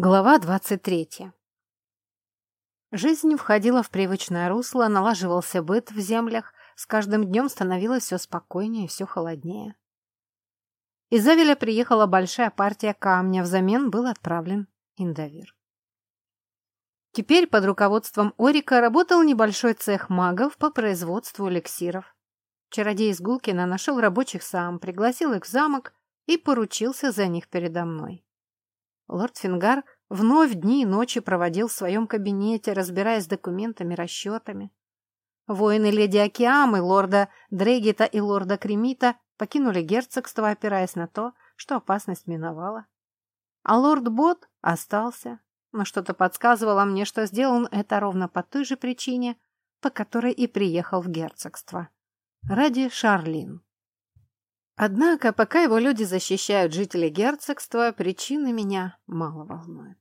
Глава 23. Жизнь входила в привычное русло, налаживался быт в землях, с каждым днем становилось все спокойнее и все холоднее. Из Авеля приехала большая партия камня, взамен был отправлен индовир. Теперь под руководством Орика работал небольшой цех магов по производству эликсиров. Чародей из Гулкина нашел рабочих сам, пригласил их в замок и поручился за них передо мной. Лорд Фингар вновь дни и ночи проводил в своем кабинете, разбираясь с документами, расчетами. Воины леди Океамы, лорда Дрегита и лорда Кремита покинули герцогство, опираясь на то, что опасность миновала. А лорд Бот остался, но что-то подсказывало мне, что сделал он это ровно по той же причине, по которой и приехал в герцогство. Ради Шарлин. Однако, пока его люди защищают жителей герцогства, причины меня мало волнуют.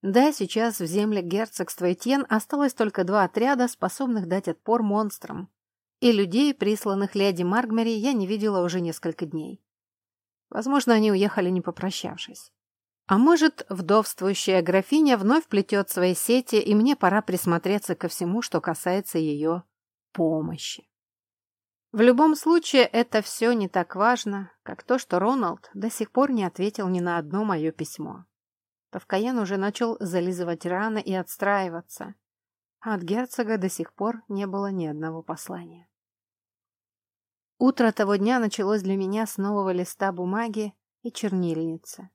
Да, сейчас в землях герцогства Этьен осталось только два отряда, способных дать отпор монстрам. И людей, присланных леди Маргмери, я не видела уже несколько дней. Возможно, они уехали, не попрощавшись. А может, вдовствующая графиня вновь плетет свои сети, и мне пора присмотреться ко всему, что касается ее помощи. В любом случае, это все не так важно, как то, что Роналд до сих пор не ответил ни на одно мое письмо. Тавкаен уже начал зализывать раны и отстраиваться, а от герцога до сих пор не было ни одного послания. Утро того дня началось для меня с нового листа бумаги и чернильницы.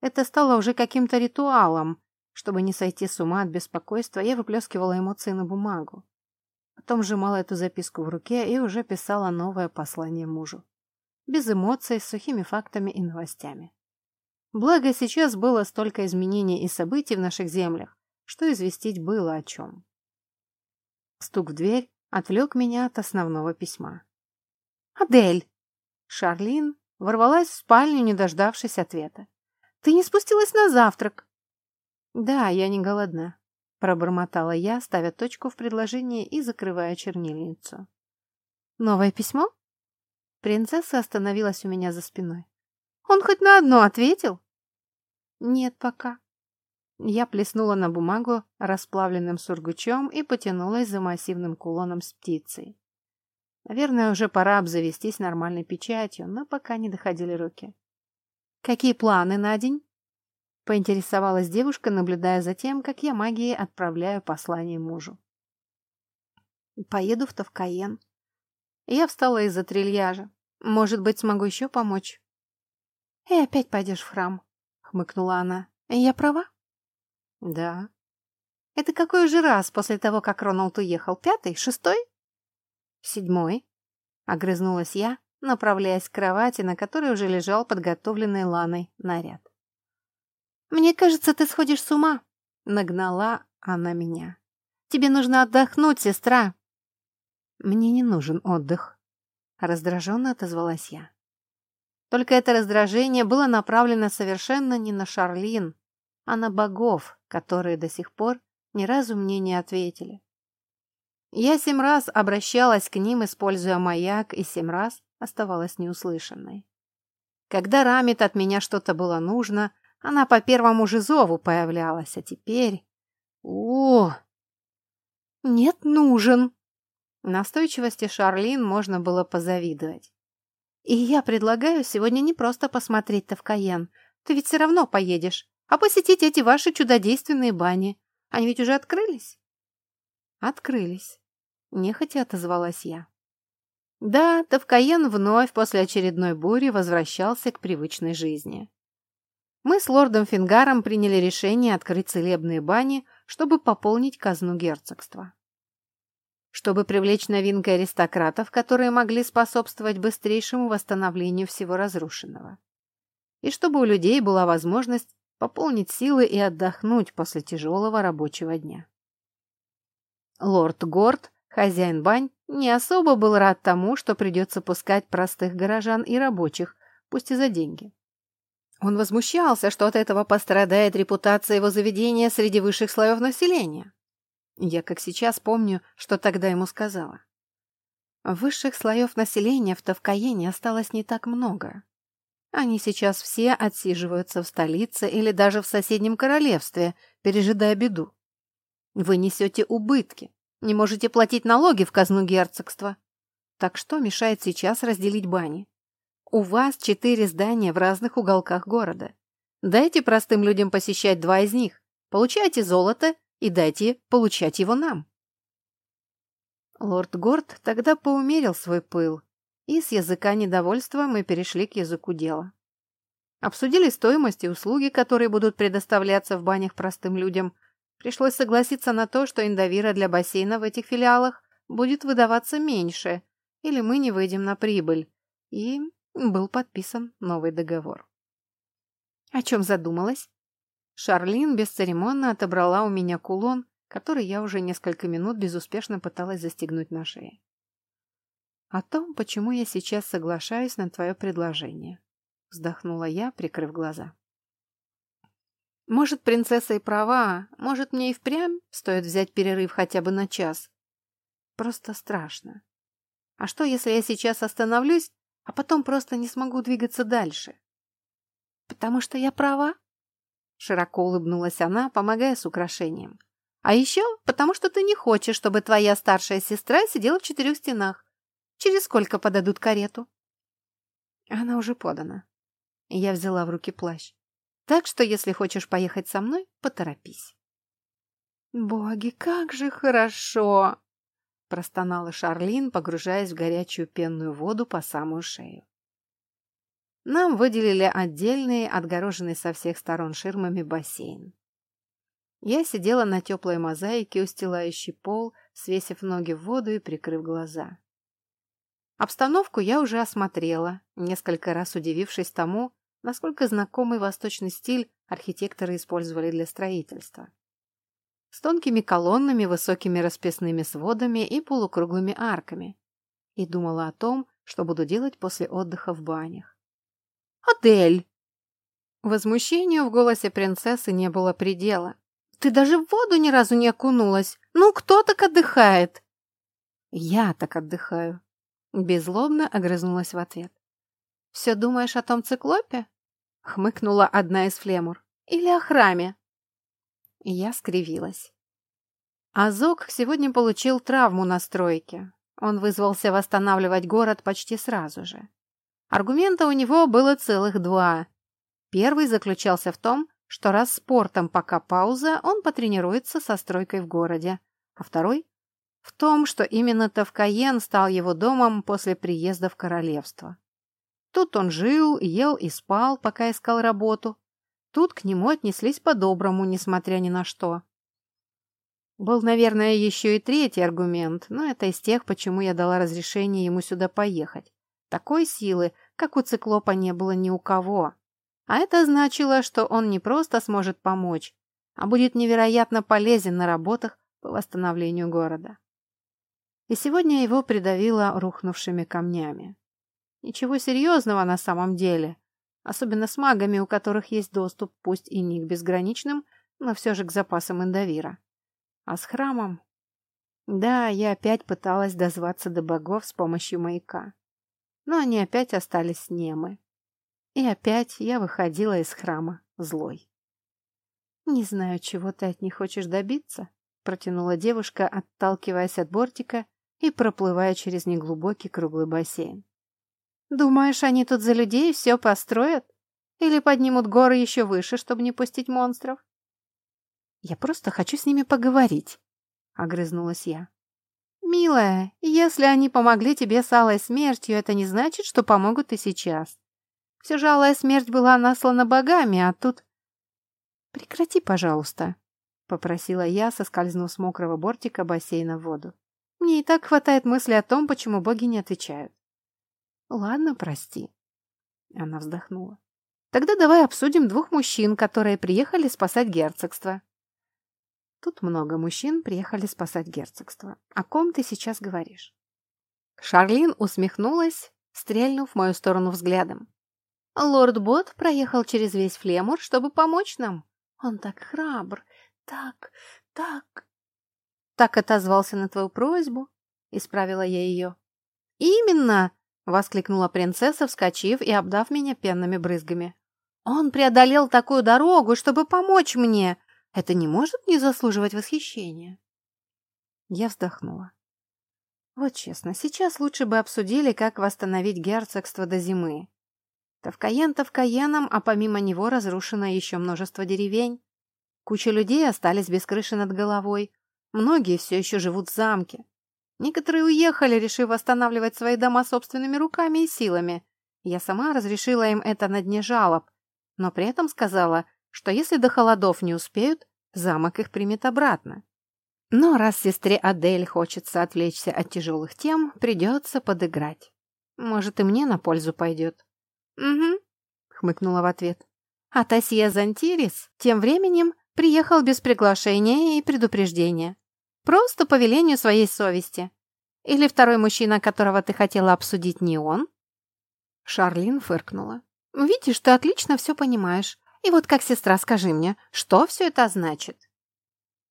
Это стало уже каким-то ритуалом. Чтобы не сойти с ума от беспокойства, я выплескивала эмоции на бумагу. Потом сжимала эту записку в руке и уже писала новое послание мужу. Без эмоций, с сухими фактами и новостями. Благо, сейчас было столько изменений и событий в наших землях, что известить было о чем. Стук в дверь отвлек меня от основного письма. «Адель!» Шарлин ворвалась в спальню, не дождавшись ответа. «Ты не спустилась на завтрак?» «Да, я не голодна», Пробормотала я, ставя точку в предложении и закрывая чернильницу. «Новое письмо?» Принцесса остановилась у меня за спиной. «Он хоть на одно ответил?» «Нет пока». Я плеснула на бумагу расплавленным сургучом и потянулась за массивным кулоном с птицей. Наверное, уже пора обзавестись нормальной печатью, но пока не доходили руки. «Какие планы на день?» Поинтересовалась девушка, наблюдая за тем, как я магией отправляю послание мужу. Поеду в Тавкаен. Я встала из-за трильяжа. Может быть, смогу еще помочь? И опять пойдешь в храм, хмыкнула она. Я права? Да. Это какой же раз после того, как Роналд уехал? Пятый? Шестой? Седьмой. Огрызнулась я, направляясь к кровати, на которой уже лежал подготовленный Ланой наряд. «Мне кажется, ты сходишь с ума», — нагнала она меня. «Тебе нужно отдохнуть, сестра». «Мне не нужен отдых», — раздраженно отозвалась я. Только это раздражение было направлено совершенно не на Шарлин, а на богов, которые до сих пор ни разу мне не ответили. Я семь раз обращалась к ним, используя маяк, и семь раз оставалась неуслышанной. Когда Рамит от меня что-то было нужно, она по первому же зову появлялась, а теперь... О! Нет, нужен. Настойчивости Шарлин можно было позавидовать. И я предлагаю сегодня не просто посмотреть Тавкаен. Ты ведь все равно поедешь, а посетить эти ваши чудодейственные бани. Они ведь уже открылись? Открылись. Нехотя отозвалась я. Да, Тавкаен вновь после очередной бури возвращался к привычной жизни мы с лордом Фингаром приняли решение открыть целебные бани, чтобы пополнить казну герцогства. Чтобы привлечь новинкой аристократов, которые могли способствовать быстрейшему восстановлению всего разрушенного. И чтобы у людей была возможность пополнить силы и отдохнуть после тяжелого рабочего дня. Лорд Горд, хозяин бань, не особо был рад тому, что придется пускать простых горожан и рабочих, пусть и за деньги. Он возмущался, что от этого пострадает репутация его заведения среди высших слоев населения. Я как сейчас помню, что тогда ему сказала. Высших слоев населения в Тавкаене осталось не так много. Они сейчас все отсиживаются в столице или даже в соседнем королевстве, пережидая беду. Вы несете убытки, не можете платить налоги в казну герцогства. Так что мешает сейчас разделить бани? У вас четыре здания в разных уголках города. Дайте простым людям посещать два из них. Получайте золото и дайте получать его нам. Лорд Горд тогда поумерил свой пыл, и с языка недовольства мы перешли к языку дела. Обсудили стоимость и услуги, которые будут предоставляться в банях простым людям. Пришлось согласиться на то, что индовира для бассейна в этих филиалах будет выдаваться меньше, или мы не выйдем на прибыль. И был подписан новый договор. О чем задумалась? Шарлин бесцеремонно отобрала у меня кулон, который я уже несколько минут безуспешно пыталась застегнуть на шее. «О том, почему я сейчас соглашаюсь на твое предложение», — вздохнула я, прикрыв глаза. «Может, принцесса и права, может, мне и впрямь стоит взять перерыв хотя бы на час. Просто страшно. А что, если я сейчас остановлюсь, а потом просто не смогу двигаться дальше?» «Потому что я права?» Широко улыбнулась она, помогая с украшением. А еще потому, что ты не хочешь, чтобы твоя старшая сестра сидела в четырех стенах. Через сколько подадут карету? Она уже подана. Я взяла в руки плащ. Так что, если хочешь поехать со мной, поторопись. Боги, как же хорошо! Простонала Шарлин, погружаясь в горячую пенную воду по самую шею. Нам выделили отдельный, отгороженный со всех сторон ширмами бассейн. Я сидела на теплой мозаике, устилающей пол, свесив ноги в воду и прикрыв глаза. Обстановку я уже осмотрела, несколько раз удивившись тому, насколько знакомый восточный стиль архитекторы использовали для строительства. С тонкими колоннами, высокими расписными сводами и полукруглыми арками. И думала о том, что буду делать после отдыха в банях. «Адель!» Возмущению в голосе принцессы не было предела. Ты даже в воду ни разу не окунулась. Ну, кто так отдыхает?» «Я так отдыхаю», — беззлобно огрызнулась в ответ. «Все думаешь о том циклопе?» — хмыкнула одна из флемур. «Или о храме?» Я скривилась. Азок сегодня получил травму на стройке. Он вызвался восстанавливать город почти сразу же. Аргумента у него было целых два. Первый заключался в том, что раз спортом пока пауза, он потренируется со стройкой в городе. А второй? В том, что именно Тавкаен стал его домом после приезда в королевство. Тут он жил, ел и спал, пока искал работу. Тут к нему отнеслись по-доброму, несмотря ни на что. Был, наверное, еще и третий аргумент, но это из тех, почему я дала разрешение ему сюда поехать. Такой силы, как у циклопа, не было ни у кого. А это значило, что он не просто сможет помочь, а будет невероятно полезен на работах по восстановлению города. И сегодня его придавило рухнувшими камнями. Ничего серьезного на самом деле, особенно с магами, у которых есть доступ, пусть и не к безграничным, но все же к запасам Индавира. А с храмом? Да, я опять пыталась дозваться до богов с помощью маяка. Но они опять остались немы. И опять я выходила из храма злой. «Не знаю, чего ты от них хочешь добиться», — протянула девушка, отталкиваясь от бортика и проплывая через неглубокий круглый бассейн. «Думаешь, они тут за людей все построят? Или поднимут горы еще выше, чтобы не пустить монстров?» «Я просто хочу с ними поговорить», — огрызнулась я. «Милая, если они помогли тебе с алой смертью, это не значит, что помогут и сейчас. Все же алая смерть была наслана богами, а тут... «Прекрати, пожалуйста», — попросила я, соскользнув с мокрого бортика бассейна в воду. «Мне и так хватает мысли о том, почему боги не отвечают». «Ладно, прости». Она вздохнула. «Тогда давай обсудим двух мужчин, которые приехали спасать герцогство». Тут много мужчин приехали спасать герцогство. О ком ты сейчас говоришь? Шарлин усмехнулась, стрельнув в мою сторону взглядом. Лорд Бот проехал через весь Флемур, чтобы помочь нам. Он так храбр, так, так... Так отозвался на твою просьбу, исправила я ее. Именно! Воскликнула принцесса, вскочив и обдав меня пенными брызгами. «Он преодолел такую дорогу, чтобы помочь мне! Это не может не заслуживать восхищения!» Я вздохнула. Вот честно, сейчас лучше бы обсудили, как восстановить герцогство до зимы. Тавкаен Тавкаеном, а помимо него разрушено еще множество деревень. Куча людей остались без крыши над головой. Многие все еще живут в замке. Некоторые уехали, решив восстанавливать свои дома собственными руками и силами. Я сама разрешила им это на дне жалоб, но при этом сказала, что если до холодов не успеют, замок их примет обратно. Но раз сестре Адель хочется отвлечься от тяжелых тем, придется подыграть. Может, и мне на пользу пойдет. «Угу», — хмыкнула в ответ. А Тасья Зантирис тем временем приехал без приглашения и предупреждения. Просто по велению своей совести. Или второй мужчина, которого ты хотела обсудить, не он? Шарлин фыркнула. Видишь, ты отлично все понимаешь. И вот как сестра, скажи мне, что все это значит?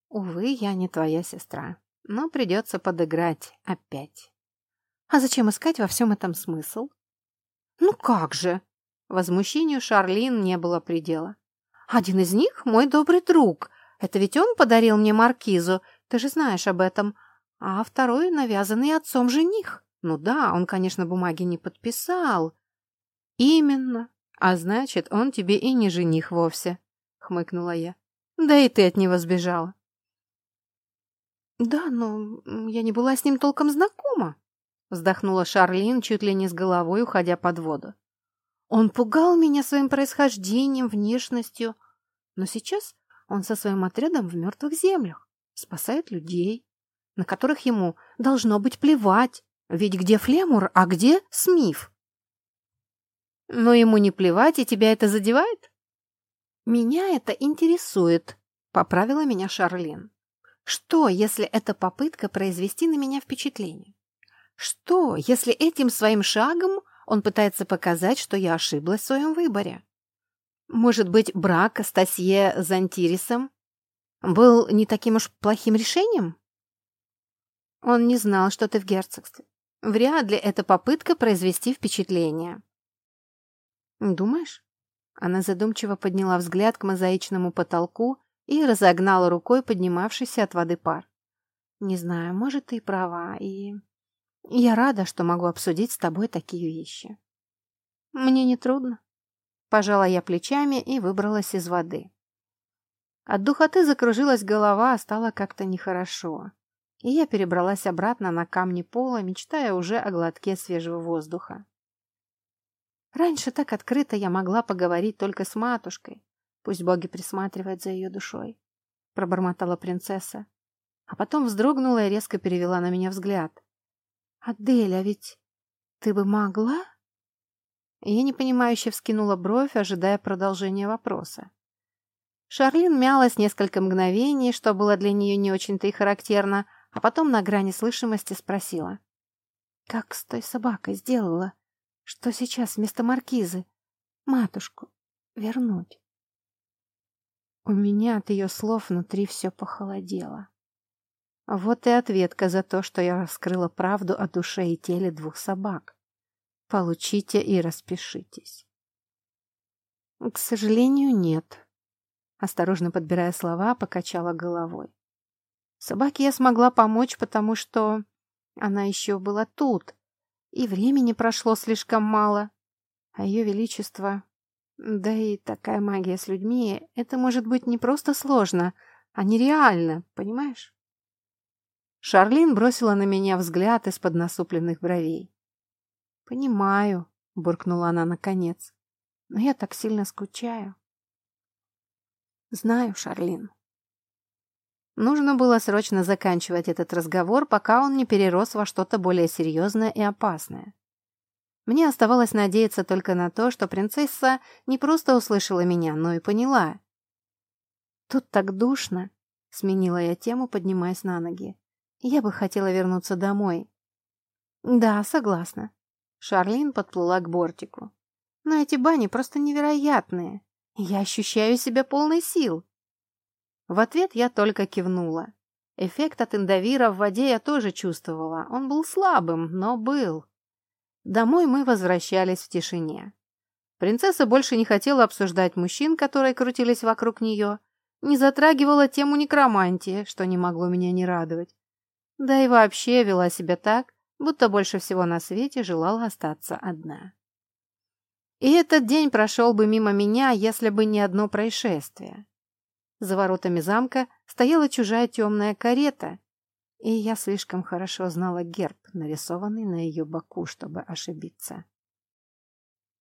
Увы, я не твоя сестра, но придется подыграть опять. А зачем искать во всем этом смысл? Ну как же? Возмущению Шарлин не было предела. Один из них — мой добрый друг. Это ведь он подарил мне маркизу, ты же знаешь об этом. А второй — навязанный отцом жених. Ну да, он, конечно, бумаги не подписал. Именно. А значит, он тебе и не жених вовсе, — хмыкнула я. Да и ты от него сбежала. Да, но я не была с ним толком знакома, — вздохнула Шарлин, чуть ли не с головой, уходя под воду. Он пугал меня своим происхождением, внешностью. Но сейчас он со своим отрядом в мертвых землях, спасает людей, на которых ему должно быть плевать, ведь где Флемур, а где Смиф? Но ему не плевать, и тебя это задевает? Меня это интересует, поправила меня Шарлин. Что, если это попытка произвести на меня впечатление? Что, если этим своим шагом он пытается показать, что я ошиблась в своем выборе. Может быть, брак с Тасье Зантирисом был не таким уж плохим решением? Он не знал, что ты в герцогстве. Вряд ли это попытка произвести впечатление. Думаешь? Она задумчиво подняла взгляд к мозаичному потолку и разогнала рукой поднимавшийся от воды пар. Не знаю, может, ты и права, и... Я рада, что могу обсудить с тобой такие вещи. Мне не трудно. Пожала я плечами и выбралась из воды. От духоты закружилась голова, а стало как-то нехорошо. И я перебралась обратно на камни пола, мечтая уже о глотке свежего воздуха. Раньше так открыто я могла поговорить только с матушкой. Пусть боги присматривают за ее душой. Пробормотала принцесса. А потом вздрогнула и резко перевела на меня взгляд. «Адель, а ведь ты бы могла?» Я непонимающе вскинула бровь, ожидая продолжения вопроса. Шарлин мялась несколько мгновений, что было для нее не очень-то и характерно, а потом на грани слышимости спросила. «Как с той собакой сделала? Что сейчас вместо маркизы? Матушку вернуть?» У меня от ее слов внутри все похолодело. Вот и ответка за то, что я раскрыла правду о душе и теле двух собак. Получите и распишитесь. К сожалению, нет. Осторожно подбирая слова, покачала головой. Собаке я смогла помочь, потому что она еще была тут, и времени прошло слишком мало. А ее величество... Да и такая магия с людьми, это может быть не просто сложно, а нереально, понимаешь? Шарлин бросила на меня взгляд из-под насупленных бровей. «Понимаю», — буркнула она наконец, — «но я так сильно скучаю». «Знаю, Шарлин». Нужно было срочно заканчивать этот разговор, пока он не перерос во что-то более серьезное и опасное. Мне оставалось надеяться только на то, что принцесса не просто услышала меня, но и поняла. «Тут так душно», — сменила я тему, поднимаясь на ноги. Я бы хотела вернуться домой. Да, согласна. Шарлин подплыла к бортику. Но эти бани просто невероятные. Я ощущаю себя полной сил. В ответ я только кивнула. Эффект от индовира в воде я тоже чувствовала. Он был слабым, но был. Домой мы возвращались в тишине. Принцесса больше не хотела обсуждать мужчин, которые крутились вокруг нее, не затрагивала тему некромантии, что не могло меня не радовать. Да и вообще вела себя так, будто больше всего на свете желала остаться одна. И этот день прошел бы мимо меня, если бы не одно происшествие. За воротами замка стояла чужая темная карета, и я слишком хорошо знала герб, нарисованный на ее боку, чтобы ошибиться.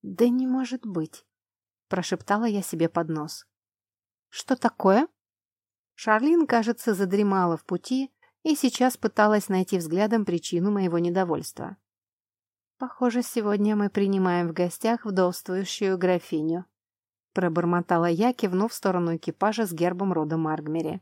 «Да не может быть!» – прошептала я себе под нос. «Что такое?» Шарлин, кажется, задремала в пути и сейчас пыталась найти взглядом причину моего недовольства. «Похоже, сегодня мы принимаем в гостях вдовствующую графиню», пробормотала я, кивнув в сторону экипажа с гербом рода Маргмери.